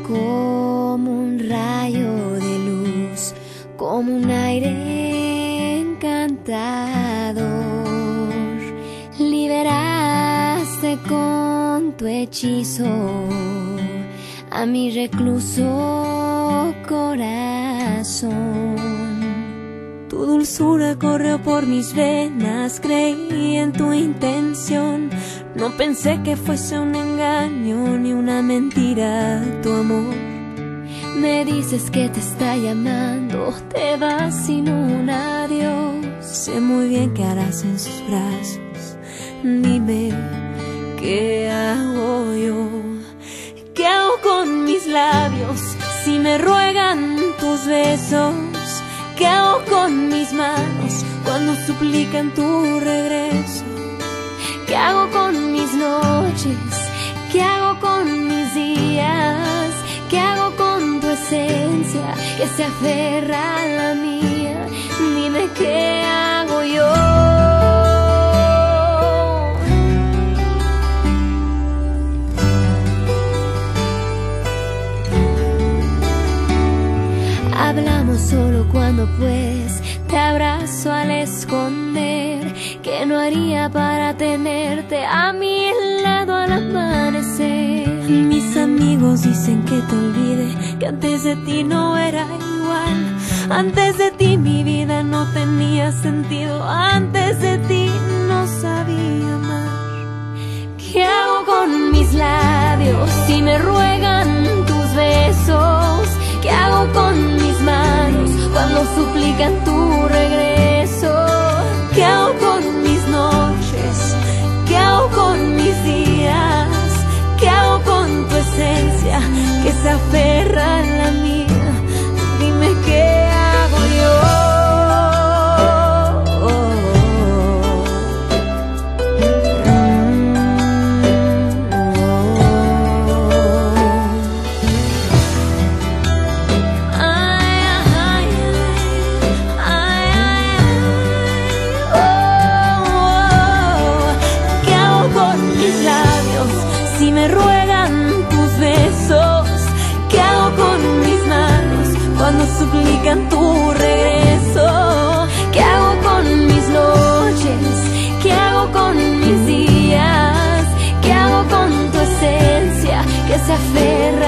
Como un rayo de luz, como un aire encantador. Liberaste con tu hechizo a mi recluso corazón. Tu dulzura corrió por mis venas, creí en tu intención no pensé que fuese un engaño ni una mentira tu amor. Me dices que te está llamando, te vas sin un adiós. Sé muy bien qué harás en sus brazos. Dime, ¿qué hago yo? ¿Qué hago con mis labios si me ruegan tus besos? ¿Qué hago con mis manos cuando suplican tu regreso? ¿Qué hago que se aferra a la mía? Dime qué hago yo. Hablamos solo cuando pues te abrazo al esconder que no haría para tenerte a mi lado al amanecer. Mis amigos dicen que te antes de ti no era igual. Antes de ti mi vida no tenía sentido, antes de ti no sabía amar. ¿Qué hago con mis labios si me ruegan tus besos? ¿Qué hago con mis manos cuando suplican tu regreso? ¿Qué hago con mis noches? ¿Qué hago con mis días? ¿Qué hago con tu esencia que se aferra de